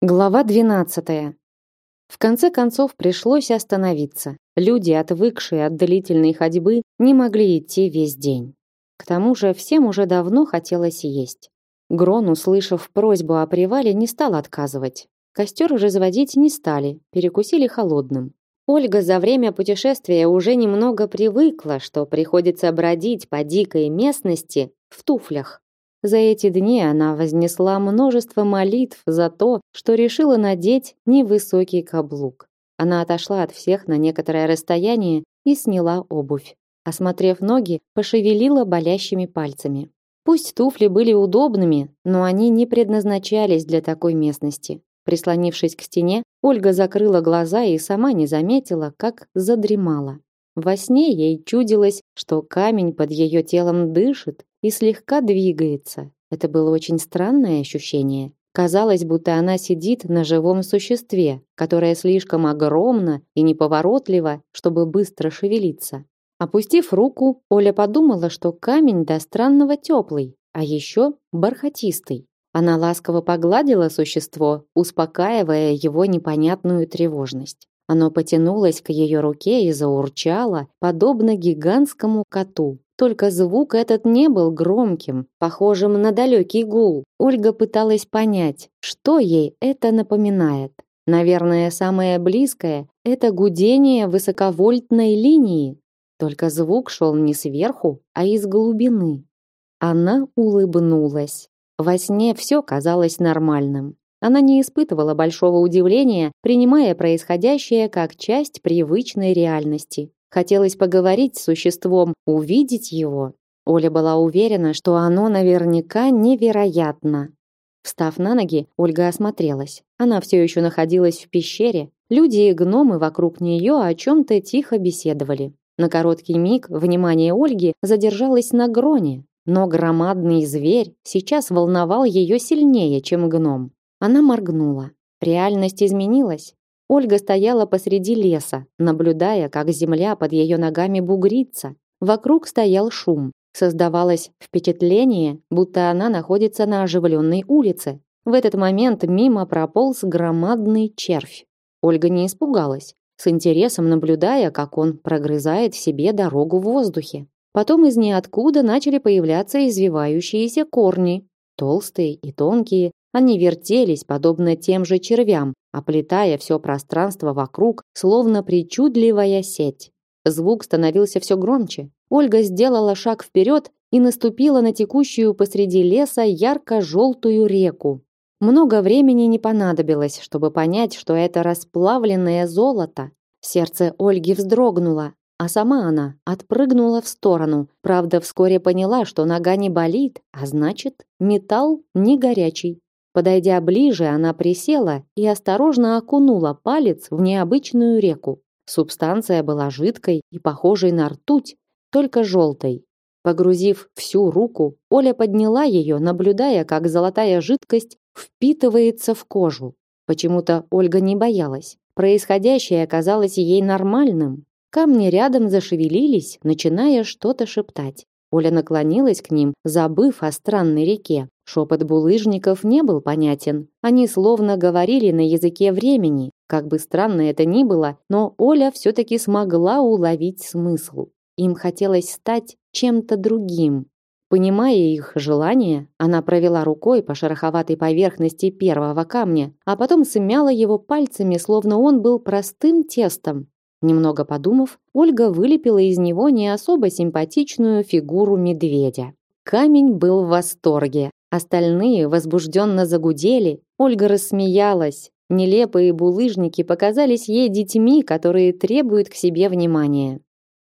Глава 12. В конце концов пришлось остановиться. Люди, отвыкшие от длительной ходьбы, не могли идти весь день. К тому же всем уже давно хотелось есть. Грон, услышав просьбу о привале, не стал отказывать. Костер уже заводить не стали, перекусили холодным. Ольга за время путешествия уже немного привыкла, что приходится бродить по дикой местности в туфлях. За эти дни она вознесла множество молитв за то, что решила надеть невысокий каблук. Она отошла от всех на некоторое расстояние и сняла обувь. Осмотрев ноги, пошевелила болящими пальцами. Пусть туфли были удобными, но они не предназначались для такой местности. Прислонившись к стене, Ольга закрыла глаза и сама не заметила, как задремала. Во сне ей чудилось, что камень под ее телом дышит и слегка двигается. Это было очень странное ощущение. Казалось, будто она сидит на живом существе, которое слишком огромно и неповоротливо, чтобы быстро шевелиться. Опустив руку, Оля подумала, что камень до странного теплый, а еще бархатистый. Она ласково погладила существо, успокаивая его непонятную тревожность. Оно потянулось к ее руке и заурчало, подобно гигантскому коту. Только звук этот не был громким, похожим на далекий гул. Ольга пыталась понять, что ей это напоминает. Наверное, самое близкое – это гудение высоковольтной линии. Только звук шел не сверху, а из глубины. Она улыбнулась. Во сне все казалось нормальным. Она не испытывала большого удивления, принимая происходящее как часть привычной реальности. Хотелось поговорить с существом, увидеть его. Оля была уверена, что оно наверняка невероятно. Встав на ноги, Ольга осмотрелась. Она все еще находилась в пещере. Люди и гномы вокруг нее о чем-то тихо беседовали. На короткий миг внимание Ольги задержалось на Гроне, но громадный зверь сейчас волновал ее сильнее, чем гном. Она моргнула. Реальность изменилась. Ольга стояла посреди леса, наблюдая, как земля под ее ногами бугрится. Вокруг стоял шум. Создавалось впечатление, будто она находится на оживленной улице. В этот момент мимо прополз громадный червь. Ольга не испугалась, с интересом наблюдая, как он прогрызает себе дорогу в воздухе. Потом из ниоткуда начали появляться извивающиеся корни, толстые и тонкие, они вертелись, подобно тем же червям, оплетая все пространство вокруг, словно причудливая сеть. Звук становился все громче. Ольга сделала шаг вперед и наступила на текущую посреди леса ярко-желтую реку. Много времени не понадобилось, чтобы понять, что это расплавленное золото. Сердце Ольги вздрогнуло, а сама она отпрыгнула в сторону. Правда, вскоре поняла, что нога не болит, а значит, металл не горячий. Подойдя ближе, она присела и осторожно окунула палец в необычную реку. Субстанция была жидкой и похожей на ртуть, только желтой. Погрузив всю руку, Оля подняла ее, наблюдая, как золотая жидкость впитывается в кожу. Почему-то Ольга не боялась. Происходящее казалось ей нормальным. Камни рядом зашевелились, начиная что-то шептать. Оля наклонилась к ним, забыв о странной реке. Шепот булыжников не был понятен. Они словно говорили на языке времени. Как бы странно это ни было, но Оля все-таки смогла уловить смысл. Им хотелось стать чем-то другим. Понимая их желание, она провела рукой по шероховатой поверхности первого камня, а потом смяла его пальцами, словно он был простым тестом. Немного подумав, Ольга вылепила из него не особо симпатичную фигуру медведя. Камень был в восторге. Остальные возбужденно загудели. Ольга рассмеялась. Нелепые булыжники показались ей детьми, которые требуют к себе внимания.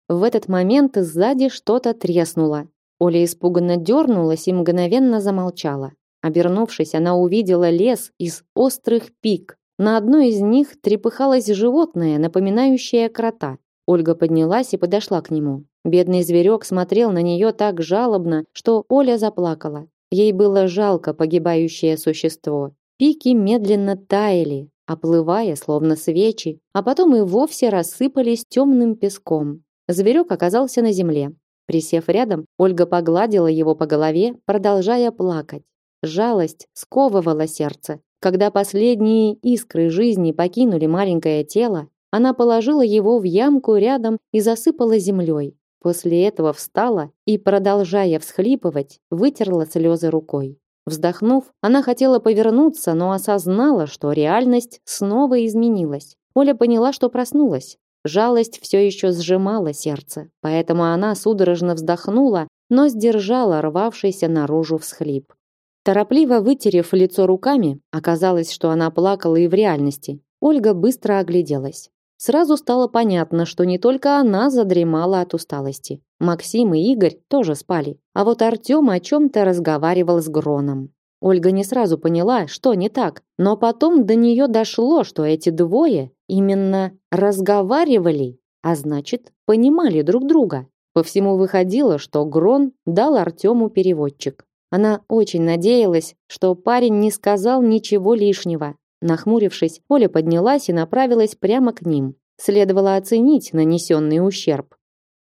В этот момент сзади что-то треснуло. Оля испуганно дернулась и мгновенно замолчала. Обернувшись, она увидела лес из острых пик. На одной из них трепыхалось животное, напоминающее крота. Ольга поднялась и подошла к нему. Бедный зверек смотрел на нее так жалобно, что Оля заплакала. Ей было жалко погибающее существо. Пики медленно таяли, оплывая, словно свечи, а потом и вовсе рассыпались темным песком. Зверек оказался на земле. Присев рядом, Ольга погладила его по голове, продолжая плакать. Жалость сковывала сердце. Когда последние искры жизни покинули маленькое тело, она положила его в ямку рядом и засыпала землей. После этого встала и, продолжая всхлипывать, вытерла слезы рукой. Вздохнув, она хотела повернуться, но осознала, что реальность снова изменилась. Оля поняла, что проснулась. Жалость все еще сжимала сердце, поэтому она судорожно вздохнула, но сдержала рвавшийся наружу всхлип. Торопливо вытерев лицо руками, оказалось, что она плакала и в реальности. Ольга быстро огляделась. Сразу стало понятно, что не только она задремала от усталости. Максим и Игорь тоже спали, а вот Артем о чем-то разговаривал с Гроном. Ольга не сразу поняла, что не так, но потом до нее дошло, что эти двое именно разговаривали, а значит, понимали друг друга. По всему выходило, что Грон дал Артему переводчик. Она очень надеялась, что парень не сказал ничего лишнего. Нахмурившись, Оля поднялась и направилась прямо к ним. Следовало оценить нанесенный ущерб.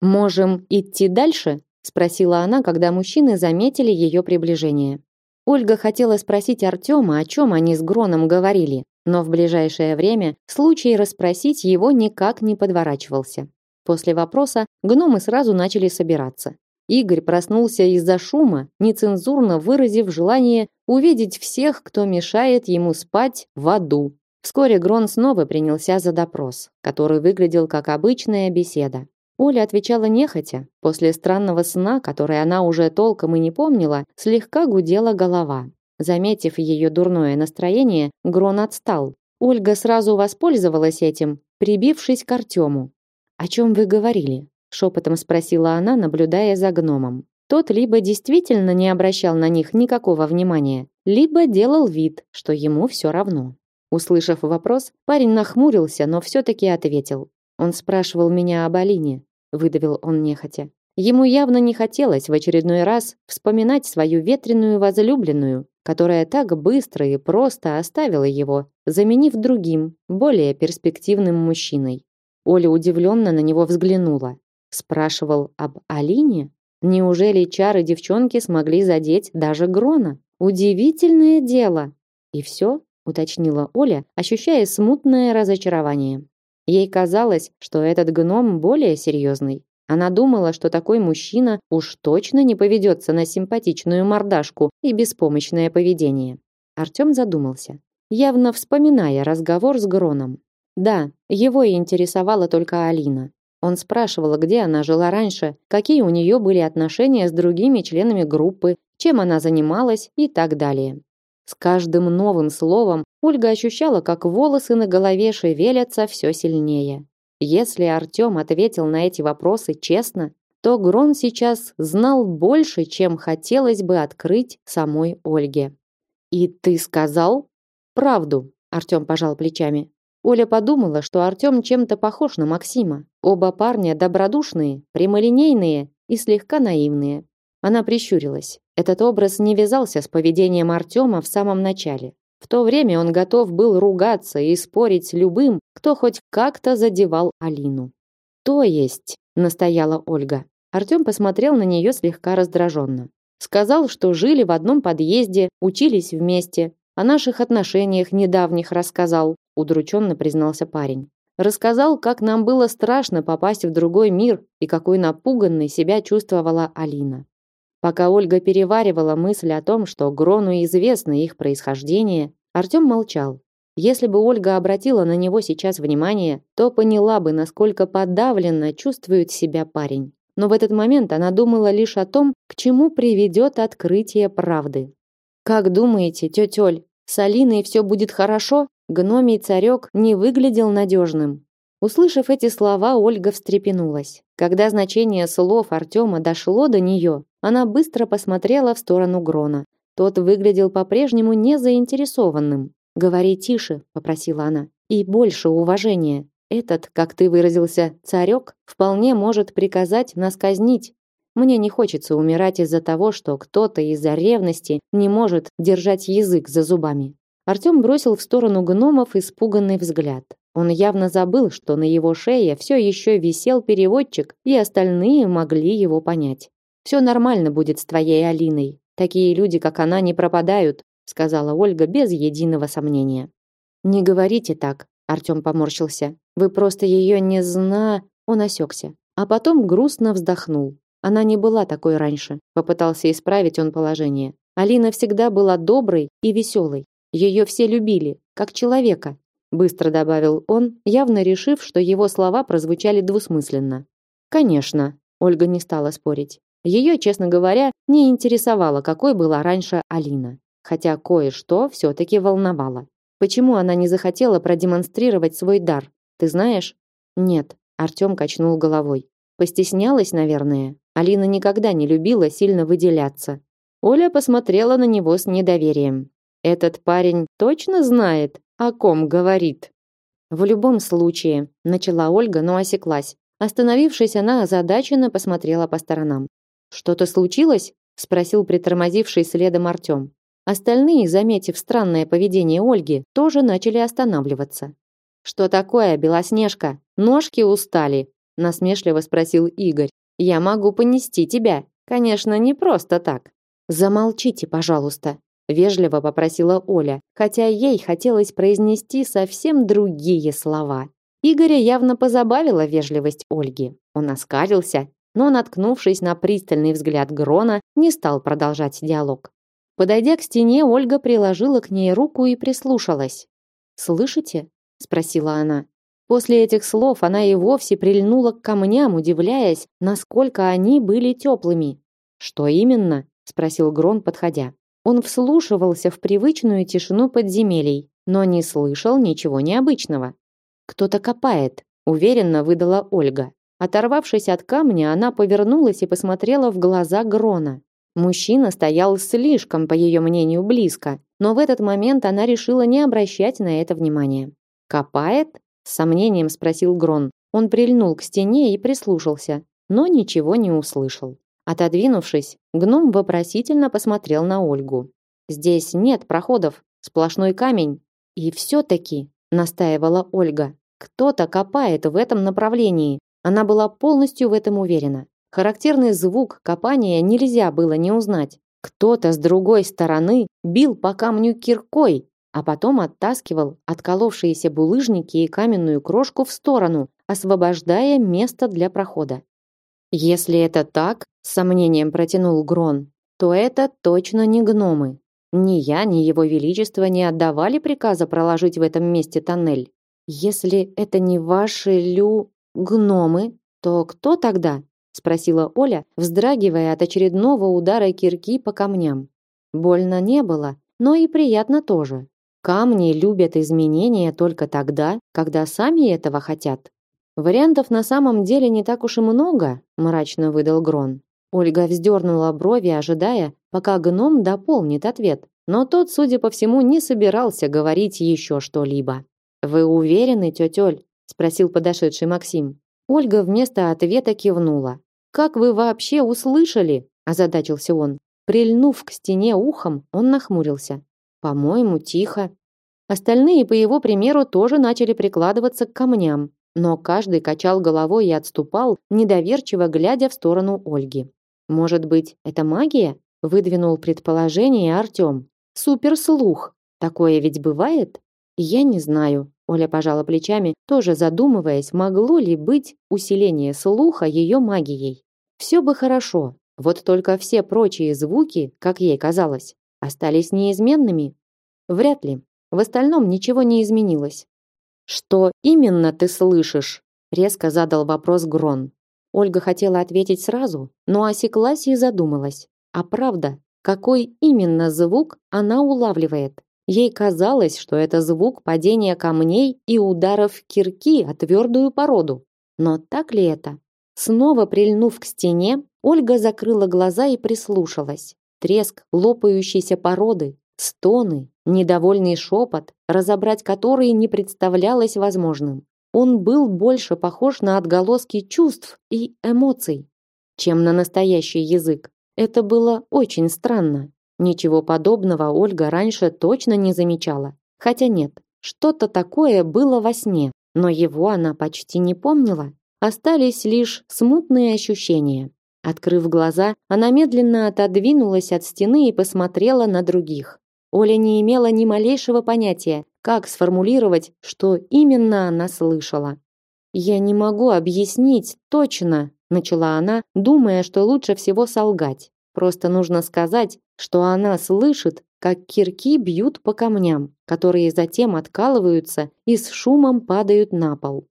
«Можем идти дальше?» – спросила она, когда мужчины заметили ее приближение. Ольга хотела спросить Артема, о чем они с Гроном говорили, но в ближайшее время случай расспросить его никак не подворачивался. После вопроса гномы сразу начали собираться. Игорь проснулся из-за шума, нецензурно выразив желание увидеть всех, кто мешает ему спать в аду. Вскоре Грон снова принялся за допрос, который выглядел как обычная беседа. Оля отвечала нехотя. После странного сна, который она уже толком и не помнила, слегка гудела голова. Заметив ее дурное настроение, Грон отстал. Ольга сразу воспользовалась этим, прибившись к Артему. «О чем вы говорили?» – шепотом спросила она, наблюдая за гномом. Тот либо действительно не обращал на них никакого внимания, либо делал вид, что ему все равно. Услышав вопрос, парень нахмурился, но все-таки ответил. Он спрашивал меня об Алине выдавил он нехотя. Ему явно не хотелось в очередной раз вспоминать свою ветреную возлюбленную, которая так быстро и просто оставила его, заменив другим, более перспективным мужчиной. Оля удивленно на него взглянула. Спрашивал об Алине? Неужели чары девчонки смогли задеть даже Грона? Удивительное дело. И все, уточнила Оля, ощущая смутное разочарование. Ей казалось, что этот гном более серьезный. Она думала, что такой мужчина уж точно не поведется на симпатичную мордашку и беспомощное поведение. Артем задумался, явно вспоминая разговор с Гроном. Да, его и интересовала только Алина. Он спрашивал, где она жила раньше, какие у нее были отношения с другими членами группы, чем она занималась и так далее. С каждым новым словом Ольга ощущала, как волосы на голове шевелятся все сильнее. Если Артем ответил на эти вопросы честно, то Грон сейчас знал больше, чем хотелось бы открыть самой Ольге. «И ты сказал?» «Правду», – Артем пожал плечами. Оля подумала, что Артем чем-то похож на Максима. Оба парня добродушные, прямолинейные и слегка наивные. Она прищурилась. Этот образ не вязался с поведением Артема в самом начале. В то время он готов был ругаться и спорить с любым, кто хоть как-то задевал Алину. «То есть», — настояла Ольга. Артем посмотрел на нее слегка раздраженно. Сказал, что жили в одном подъезде, учились вместе, о наших отношениях недавних рассказал, удрученно признался парень. Рассказал, как нам было страшно попасть в другой мир и какой напуганной себя чувствовала Алина. Пока Ольга переваривала мысль о том, что Грону известно их происхождение, Артем молчал. Если бы Ольга обратила на него сейчас внимание, то поняла бы, насколько подавленно чувствует себя парень. Но в этот момент она думала лишь о том, к чему приведет открытие правды. «Как думаете, тетя Оль, с Алиной все будет хорошо?» Гномий царек не выглядел надежным. Услышав эти слова, Ольга встрепенулась. Когда значение слов Артема дошло до нее, она быстро посмотрела в сторону Грона. Тот выглядел по-прежнему не заинтересованным. «Говори тише», — попросила она, — «и больше уважения. Этот, как ты выразился, царек, вполне может приказать нас казнить. Мне не хочется умирать из-за того, что кто-то из-за ревности не может держать язык за зубами». Артем бросил в сторону гномов испуганный взгляд. Он явно забыл, что на его шее все еще висел переводчик, и остальные могли его понять. Все нормально будет с твоей Алиной. Такие люди, как она, не пропадают, сказала Ольга без единого сомнения. Не говорите так, Артём поморщился. Вы просто её не зна, он осекся, а потом грустно вздохнул. Она не была такой раньше. Попытался исправить он положение. Алина всегда была доброй и веселой. Ее все любили, как человека, быстро добавил он, явно решив, что его слова прозвучали двусмысленно. Конечно, Ольга не стала спорить. Ее, честно говоря, не интересовало, какой была раньше Алина, хотя кое-что все таки волновало. Почему она не захотела продемонстрировать свой дар? Ты знаешь? Нет, Артём качнул головой. Постеснялась, наверное. Алина никогда не любила сильно выделяться. Оля посмотрела на него с недоверием. Этот парень точно знает, о ком говорит. В любом случае, начала Ольга, но осеклась. Остановившись, она озадаченно посмотрела по сторонам. Что-то случилось? спросил притормозивший следом Артём. Остальные, заметив странное поведение Ольги, тоже начали останавливаться. Что такое, Белоснежка? Ножки устали? насмешливо спросил Игорь. Я могу понести тебя. Конечно, не просто так. Замолчите, пожалуйста, вежливо попросила Оля, хотя ей хотелось произнести совсем другие слова. Игоря явно позабавила вежливость Ольги. Он оскалился, но, наткнувшись на пристальный взгляд Грона, не стал продолжать диалог. Подойдя к стене, Ольга приложила к ней руку и прислушалась. «Слышите?» – спросила она. После этих слов она и вовсе прильнула к камням, удивляясь, насколько они были теплыми. «Что именно?» – спросил Грон, подходя. Он вслушивался в привычную тишину подземелий, но не слышал ничего необычного. «Кто-то копает», – уверенно выдала Ольга. Оторвавшись от камня, она повернулась и посмотрела в глаза Грона. Мужчина стоял слишком, по ее мнению, близко, но в этот момент она решила не обращать на это внимания. «Копает?» С сомнением спросил Грон. Он прильнул к стене и прислушался, но ничего не услышал. Отодвинувшись, гном вопросительно посмотрел на Ольгу. Здесь нет проходов, сплошной камень. И все-таки, настаивала Ольга, кто-то копает в этом направлении. Она была полностью в этом уверена. Характерный звук копания нельзя было не узнать. Кто-то с другой стороны бил по камню киркой, а потом оттаскивал отколовшиеся булыжники и каменную крошку в сторону, освобождая место для прохода. Если это так, с сомнением протянул Грон, то это точно не гномы. Ни я, ни его величество не отдавали приказа проложить в этом месте тоннель. Если это не ваши лю гномы, то кто тогда? спросила Оля, вздрагивая от очередного удара кирки по камням. Больно не было, но и приятно тоже. Камни любят изменения только тогда, когда сами этого хотят. Вариантов на самом деле не так уж и много, мрачно выдал Грон. Ольга вздернула брови, ожидая, пока гном дополнит ответ, но тот, судя по всему, не собирался говорить еще что-либо. Вы уверены, тетя Оль? спросил подошедший Максим. Ольга вместо ответа кивнула. Как вы вообще услышали? озадачился он. Прильнув к стене ухом, он нахмурился. По-моему, тихо. Остальные, по его примеру, тоже начали прикладываться к камням, но каждый качал головой и отступал, недоверчиво глядя в сторону Ольги. Может быть, это магия? выдвинул предположение Артём. Суперслух. Такое ведь бывает? Я не знаю. Оля пожала плечами, тоже задумываясь, могло ли быть усиление слуха ее магией. Все бы хорошо, вот только все прочие звуки, как ей казалось, остались неизменными? Вряд ли. В остальном ничего не изменилось. Что именно ты слышишь? резко задал вопрос Грон. Ольга хотела ответить сразу, но осеклась и задумалась. А правда, какой именно звук она улавливает? Ей казалось, что это звук падения камней и ударов кирки о твердую породу. Но так ли это? Снова прильнув к стене, Ольга закрыла глаза и прислушалась треск лопающейся породы, стоны, недовольный шепот, разобрать который не представлялось возможным. Он был больше похож на отголоски чувств и эмоций, чем на настоящий язык. Это было очень странно. Ничего подобного Ольга раньше точно не замечала. Хотя нет, что-то такое было во сне, но его она почти не помнила. Остались лишь смутные ощущения. Открыв глаза, она медленно отодвинулась от стены и посмотрела на других. Оля не имела ни малейшего понятия, как сформулировать, что именно она слышала. «Я не могу объяснить точно», – начала она, думая, что лучше всего солгать. Просто нужно сказать, что она слышит, как кирки бьют по камням, которые затем откалываются и с шумом падают на пол.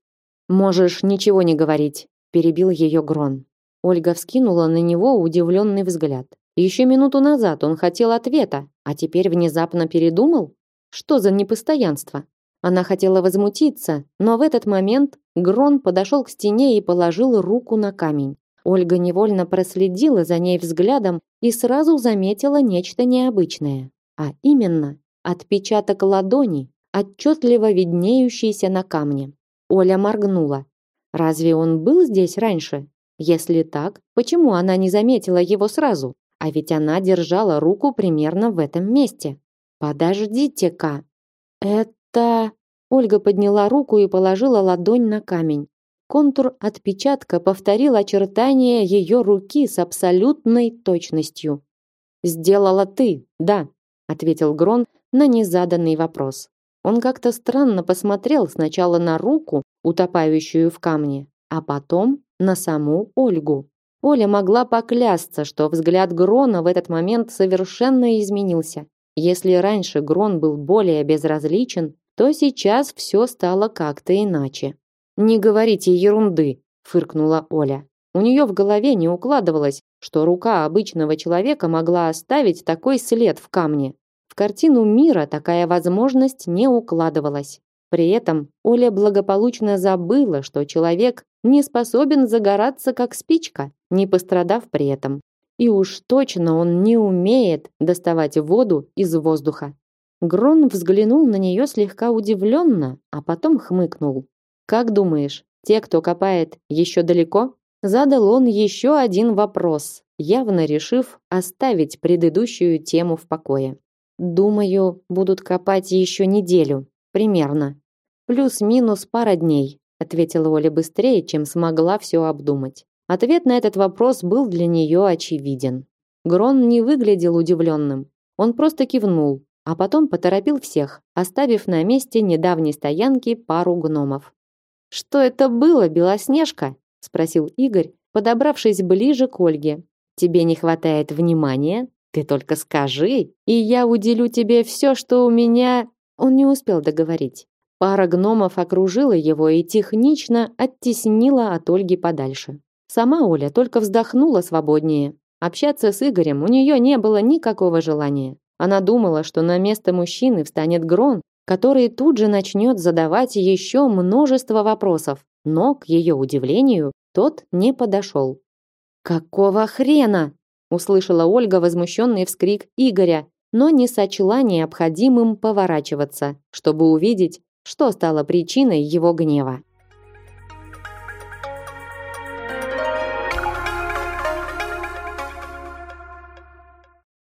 «Можешь ничего не говорить», – перебил ее Грон. Ольга вскинула на него удивленный взгляд. Еще минуту назад он хотел ответа, а теперь внезапно передумал? Что за непостоянство? Она хотела возмутиться, но в этот момент Грон подошел к стене и положил руку на камень. Ольга невольно проследила за ней взглядом и сразу заметила нечто необычное, а именно отпечаток ладони, отчетливо виднеющийся на камне. Оля моргнула. Разве он был здесь раньше? Если так, почему она не заметила его сразу? А ведь она держала руку примерно в этом месте. Подождите-ка. Это Ольга подняла руку и положила ладонь на камень. Контур отпечатка повторил очертания ее руки с абсолютной точностью. Сделала ты, да, ответил Грон на незаданный вопрос. Он как-то странно посмотрел сначала на руку, утопающую в камне, а потом на саму Ольгу. Оля могла поклясться, что взгляд Грона в этот момент совершенно изменился. Если раньше Грон был более безразличен, то сейчас все стало как-то иначе. «Не говорите ерунды», – фыркнула Оля. У нее в голове не укладывалось, что рука обычного человека могла оставить такой след в камне. В картину мира такая возможность не укладывалась. При этом Оля благополучно забыла, что человек не способен загораться как спичка, не пострадав при этом. И уж точно он не умеет доставать воду из воздуха. Грон взглянул на нее слегка удивленно, а потом хмыкнул. «Как думаешь, те, кто копает, еще далеко?» Задал он еще один вопрос, явно решив оставить предыдущую тему в покое. «Думаю, будут копать еще неделю, примерно. Плюс-минус пара дней ответила Оля быстрее, чем смогла все обдумать. Ответ на этот вопрос был для нее очевиден. Грон не выглядел удивленным. Он просто кивнул, а потом поторопил всех, оставив на месте недавней стоянки пару гномов. «Что это было, Белоснежка?» – спросил Игорь, подобравшись ближе к Ольге. «Тебе не хватает внимания? Ты только скажи, и я уделю тебе все, что у меня...» Он не успел договорить. Пара гномов окружила его и технично оттеснила от Ольги подальше. Сама Оля только вздохнула свободнее. Общаться с Игорем у нее не было никакого желания. Она думала, что на место мужчины встанет Грон, который тут же начнет задавать еще множество вопросов. Но, к ее удивлению, тот не подошел. «Какого хрена?» – услышала Ольга возмущенный вскрик Игоря, но не сочла необходимым поворачиваться, чтобы увидеть, что стало причиной его гнева.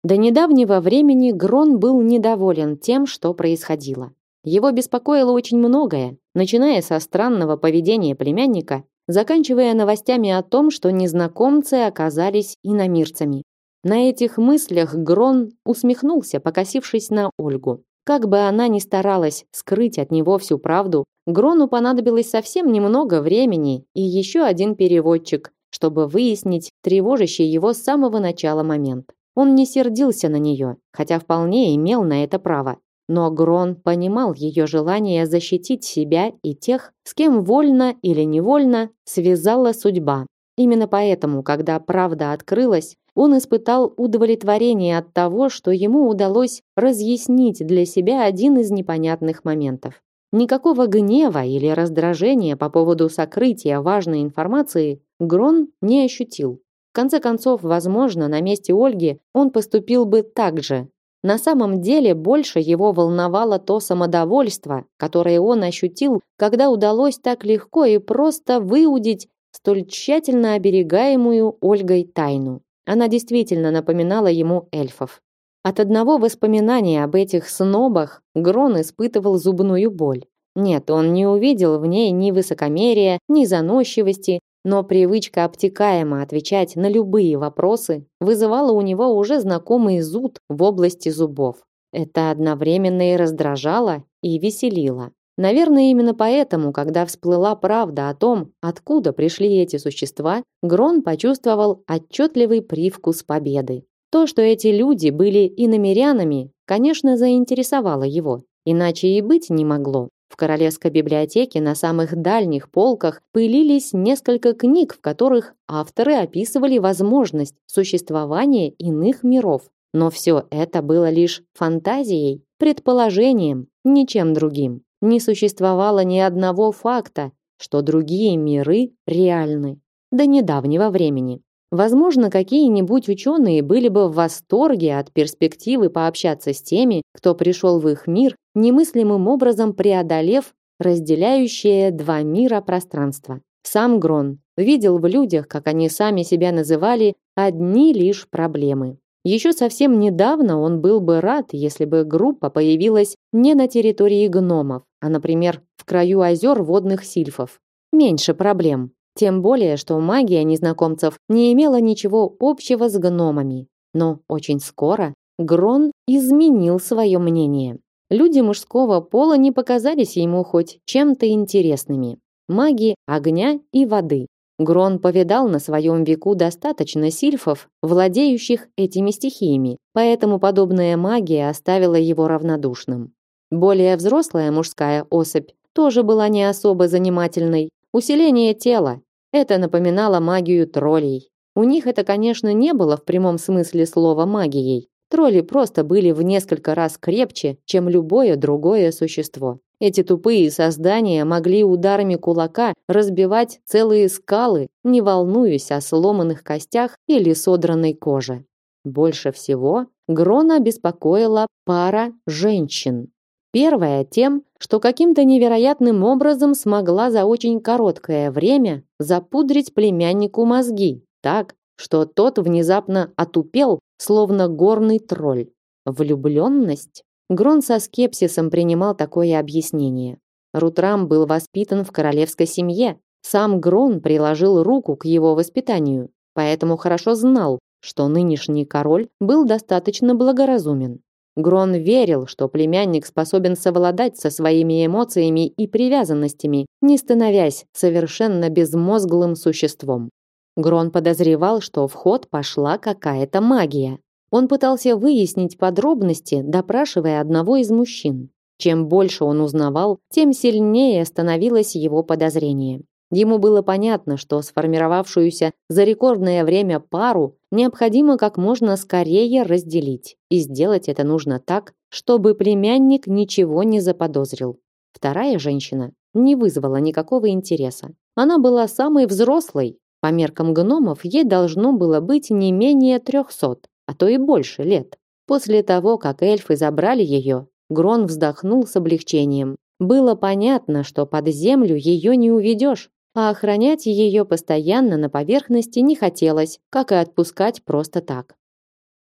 До недавнего времени Грон был недоволен тем, что происходило. Его беспокоило очень многое, начиная со странного поведения племянника, заканчивая новостями о том, что незнакомцы оказались иномирцами. На этих мыслях Грон усмехнулся, покосившись на Ольгу. Как бы она ни старалась скрыть от него всю правду, Грону понадобилось совсем немного времени и еще один переводчик, чтобы выяснить тревожащий его с самого начала момент. Он не сердился на нее, хотя вполне имел на это право. Но Грон понимал ее желание защитить себя и тех, с кем вольно или невольно связала судьба. Именно поэтому, когда правда открылась, он испытал удовлетворение от того, что ему удалось разъяснить для себя один из непонятных моментов. Никакого гнева или раздражения по поводу сокрытия важной информации Грон не ощутил. В конце концов, возможно, на месте Ольги он поступил бы так же. На самом деле больше его волновало то самодовольство, которое он ощутил, когда удалось так легко и просто выудить столь тщательно оберегаемую Ольгой тайну. Она действительно напоминала ему эльфов. От одного воспоминания об этих снобах Грон испытывал зубную боль. Нет, он не увидел в ней ни высокомерия, ни заносчивости, но привычка обтекаемо отвечать на любые вопросы вызывала у него уже знакомый зуд в области зубов. Это одновременно и раздражало, и веселило. Наверное, именно поэтому, когда всплыла правда о том, откуда пришли эти существа, Грон почувствовал отчетливый привкус победы. То, что эти люди были иномерянами, конечно, заинтересовало его. Иначе и быть не могло. В королевской библиотеке на самых дальних полках пылились несколько книг, в которых авторы описывали возможность существования иных миров. Но все это было лишь фантазией, предположением, ничем другим не существовало ни одного факта, что другие миры реальны. До недавнего времени. Возможно, какие-нибудь ученые были бы в восторге от перспективы пообщаться с теми, кто пришел в их мир, немыслимым образом преодолев разделяющее два мира пространство. Сам Грон видел в людях, как они сами себя называли, одни лишь проблемы. Еще совсем недавно он был бы рад, если бы группа появилась не на территории гномов, а, например, в краю озер водных сильфов. Меньше проблем. Тем более, что магия незнакомцев не имела ничего общего с гномами. Но очень скоро Грон изменил свое мнение. Люди мужского пола не показались ему хоть чем-то интересными. Маги огня и воды. Грон повидал на своем веку достаточно сильфов, владеющих этими стихиями, поэтому подобная магия оставила его равнодушным. Более взрослая мужская особь тоже была не особо занимательной. Усиление тела. Это напоминало магию троллей. У них это, конечно, не было в прямом смысле слова магией. Тролли просто были в несколько раз крепче, чем любое другое существо. Эти тупые создания могли ударами кулака разбивать целые скалы, не волнуясь о сломанных костях или содранной коже. Больше всего Грона беспокоила пара женщин. Первая тем, что каким-то невероятным образом смогла за очень короткое время запудрить племяннику мозги, так, что тот внезапно отупел, словно горный тролль. Влюбленность? Грон со скепсисом принимал такое объяснение. Рутрам был воспитан в королевской семье. Сам Грон приложил руку к его воспитанию, поэтому хорошо знал, что нынешний король был достаточно благоразумен. Грон верил, что племянник способен совладать со своими эмоциями и привязанностями, не становясь совершенно безмозглым существом. Грон подозревал, что в ход пошла какая-то магия. Он пытался выяснить подробности, допрашивая одного из мужчин. Чем больше он узнавал, тем сильнее становилось его подозрение. Ему было понятно, что сформировавшуюся за рекордное время пару необходимо как можно скорее разделить. И сделать это нужно так, чтобы племянник ничего не заподозрил. Вторая женщина не вызвала никакого интереса. Она была самой взрослой. По меркам гномов ей должно было быть не менее трехсот а то и больше лет. После того, как эльфы забрали ее, Грон вздохнул с облегчением. Было понятно, что под землю ее не уведешь, а охранять ее постоянно на поверхности не хотелось, как и отпускать просто так.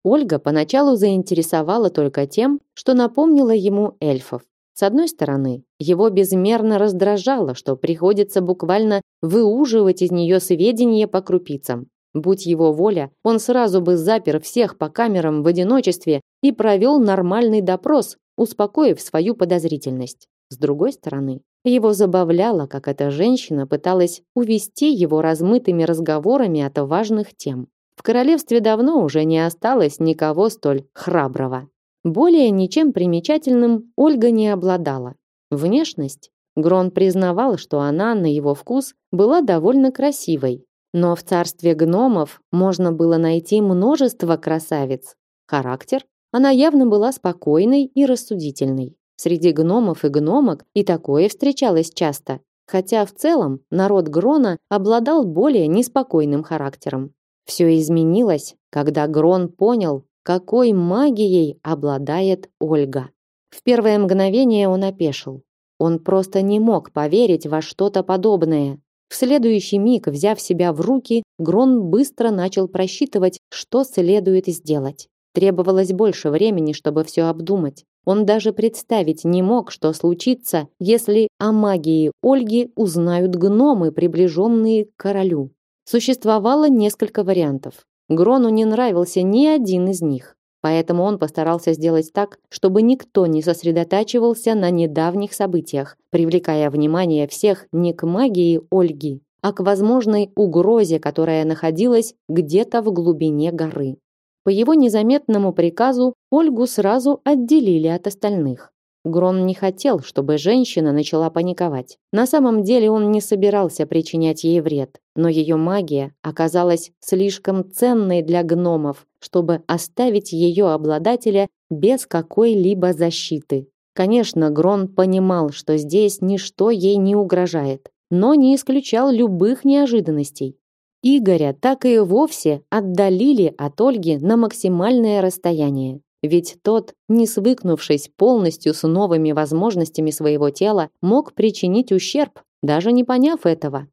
Ольга поначалу заинтересовала только тем, что напомнила ему эльфов. С одной стороны, его безмерно раздражало, что приходится буквально выуживать из нее сведения по крупицам. Будь его воля, он сразу бы запер всех по камерам в одиночестве и провел нормальный допрос, успокоив свою подозрительность. С другой стороны, его забавляло, как эта женщина пыталась увести его размытыми разговорами от важных тем. В королевстве давно уже не осталось никого столь храброго. Более ничем примечательным Ольга не обладала. Внешность. Грон признавал, что она, на его вкус, была довольно красивой, но в царстве гномов можно было найти множество красавиц. Характер? Она явно была спокойной и рассудительной. Среди гномов и гномок и такое встречалось часто, хотя в целом народ Грона обладал более неспокойным характером. Все изменилось, когда Грон понял, какой магией обладает Ольга. В первое мгновение он опешил. Он просто не мог поверить во что-то подобное. В следующий миг, взяв себя в руки, Грон быстро начал просчитывать, что следует сделать. Требовалось больше времени, чтобы все обдумать. Он даже представить не мог, что случится, если о магии Ольги узнают гномы, приближенные к королю. Существовало несколько вариантов. Грону не нравился ни один из них. Поэтому он постарался сделать так, чтобы никто не сосредотачивался на недавних событиях, привлекая внимание всех не к магии Ольги, а к возможной угрозе, которая находилась где-то в глубине горы. По его незаметному приказу Ольгу сразу отделили от остальных. Грон не хотел, чтобы женщина начала паниковать. На самом деле он не собирался причинять ей вред, но ее магия оказалась слишком ценной для гномов, чтобы оставить ее обладателя без какой-либо защиты. Конечно, Грон понимал, что здесь ничто ей не угрожает, но не исключал любых неожиданностей. Игоря так и вовсе отдалили от Ольги на максимальное расстояние. Ведь тот, не свыкнувшись полностью с новыми возможностями своего тела, мог причинить ущерб, даже не поняв этого.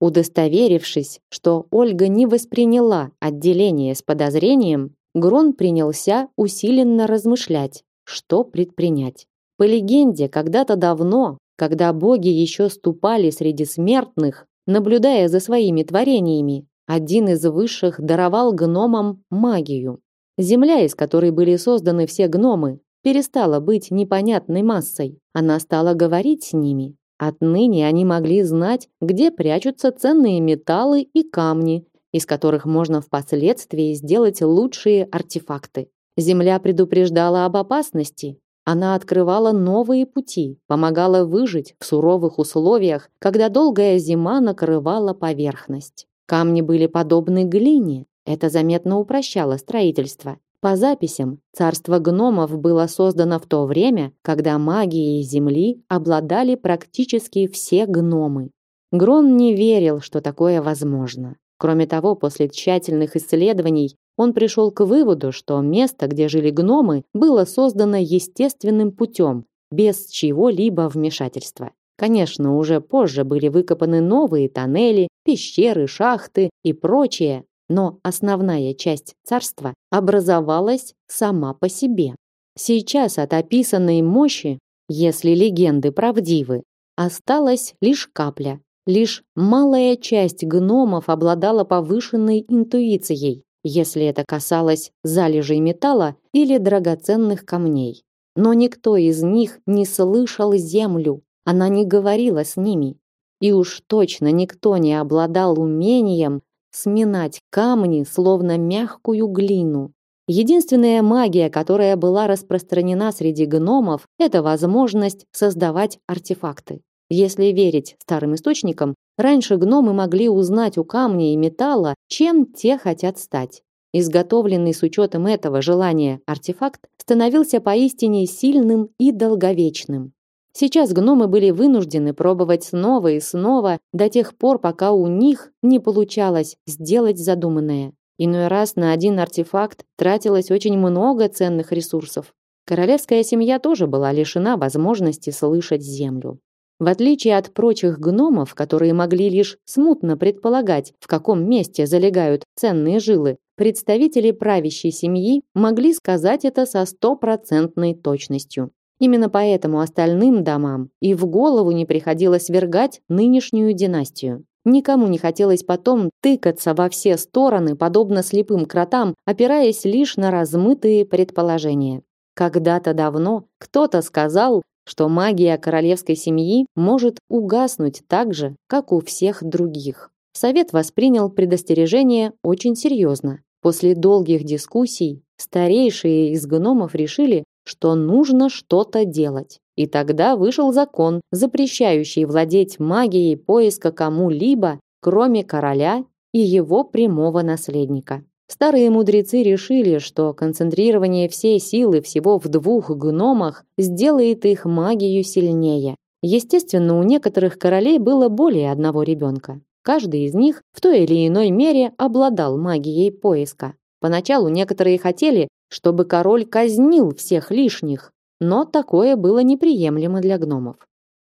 Удостоверившись, что Ольга не восприняла отделение с подозрением, Грон принялся усиленно размышлять, что предпринять. По легенде, когда-то давно, когда боги еще ступали среди смертных, наблюдая за своими творениями, один из высших даровал гномам магию. Земля, из которой были созданы все гномы, перестала быть непонятной массой. Она стала говорить с ними. Отныне они могли знать, где прячутся ценные металлы и камни, из которых можно впоследствии сделать лучшие артефакты. Земля предупреждала об опасности. Она открывала новые пути, помогала выжить в суровых условиях, когда долгая зима накрывала поверхность. Камни были подобны глине, это заметно упрощало строительство. По записям, царство гномов было создано в то время, когда магией Земли обладали практически все гномы. Грон не верил, что такое возможно. Кроме того, после тщательных исследований он пришел к выводу, что место, где жили гномы, было создано естественным путем, без чего-либо вмешательства. Конечно, уже позже были выкопаны новые тоннели, пещеры, шахты и прочее, но основная часть царства образовалась сама по себе. Сейчас от описанной мощи, если легенды правдивы, осталась лишь капля. Лишь малая часть гномов обладала повышенной интуицией, если это касалось залежей металла или драгоценных камней. Но никто из них не слышал землю, она не говорила с ними. И уж точно никто не обладал умением сминать камни, словно мягкую глину. Единственная магия, которая была распространена среди гномов, это возможность создавать артефакты. Если верить старым источникам, раньше гномы могли узнать у камня и металла, чем те хотят стать. Изготовленный с учетом этого желания артефакт становился поистине сильным и долговечным. Сейчас гномы были вынуждены пробовать снова и снова до тех пор, пока у них не получалось сделать задуманное. Иной раз на один артефакт тратилось очень много ценных ресурсов. Королевская семья тоже была лишена возможности слышать землю. В отличие от прочих гномов, которые могли лишь смутно предполагать, в каком месте залегают ценные жилы, представители правящей семьи могли сказать это со стопроцентной точностью. Именно поэтому остальным домам и в голову не приходилось свергать нынешнюю династию. Никому не хотелось потом тыкаться во все стороны, подобно слепым кротам, опираясь лишь на размытые предположения. Когда-то давно кто-то сказал, что магия королевской семьи может угаснуть так же, как у всех других. Совет воспринял предостережение очень серьезно. После долгих дискуссий старейшие из гномов решили, что нужно что-то делать. И тогда вышел закон, запрещающий владеть магией поиска кому-либо, кроме короля и его прямого наследника. Старые мудрецы решили, что концентрирование всей силы всего в двух гномах сделает их магию сильнее. Естественно, у некоторых королей было более одного ребенка. Каждый из них в той или иной мере обладал магией поиска. Поначалу некоторые хотели, чтобы король казнил всех лишних, но такое было неприемлемо для гномов.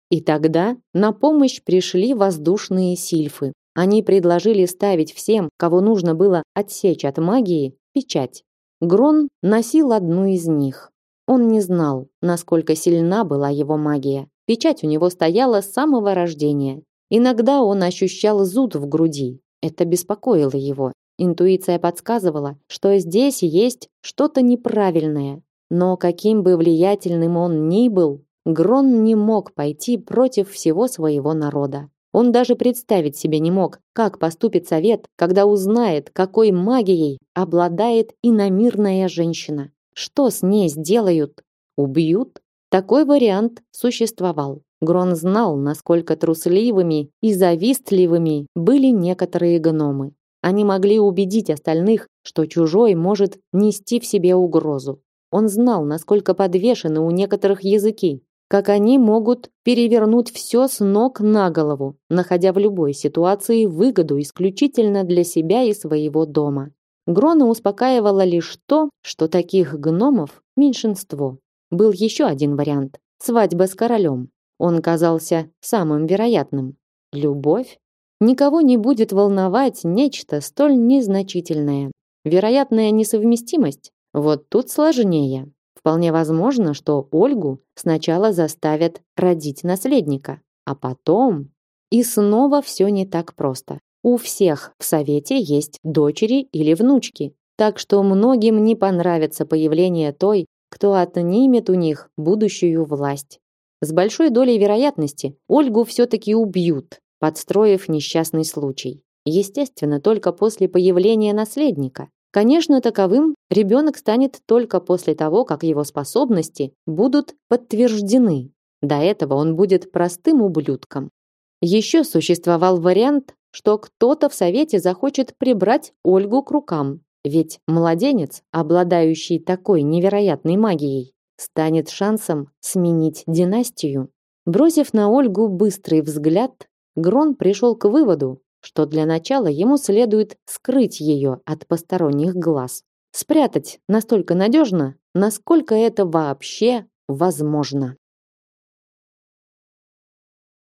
И тогда на помощь пришли воздушные сильфы. Они предложили ставить всем, кого нужно было отсечь от магии, печать. Грон носил одну из них. Он не знал, насколько сильна была его магия. Печать у него стояла с самого рождения. Иногда он ощущал зуд в груди. Это беспокоило его. Интуиция подсказывала, что здесь есть что-то неправильное. Но каким бы влиятельным он ни был, Грон не мог пойти против всего своего народа. Он даже представить себе не мог, как поступит совет, когда узнает, какой магией обладает иномирная женщина. Что с ней сделают? Убьют? Такой вариант существовал. Грон знал, насколько трусливыми и завистливыми были некоторые гномы. Они могли убедить остальных, что чужой может нести в себе угрозу. Он знал, насколько подвешены у некоторых языки, как они могут перевернуть все с ног на голову, находя в любой ситуации выгоду исключительно для себя и своего дома. Грона успокаивало лишь то, что таких гномов меньшинство. Был еще один вариант – свадьба с королем. Он казался самым вероятным. Любовь? Никого не будет волновать нечто столь незначительное. Вероятная несовместимость? Вот тут сложнее. Вполне возможно, что Ольгу сначала заставят родить наследника, а потом... И снова все не так просто. У всех в совете есть дочери или внучки, так что многим не понравится появление той, кто отнимет у них будущую власть. С большой долей вероятности Ольгу все-таки убьют, подстроив несчастный случай. Естественно, только после появления наследника. Конечно, таковым ребенок станет только после того, как его способности будут подтверждены. До этого он будет простым ублюдком. Еще существовал вариант, что кто-то в совете захочет прибрать Ольгу к рукам. Ведь младенец, обладающий такой невероятной магией, станет шансом сменить династию. Бросив на Ольгу быстрый взгляд, Грон пришел к выводу, что для начала ему следует скрыть ее от посторонних глаз. Спрятать настолько надежно, насколько это вообще возможно.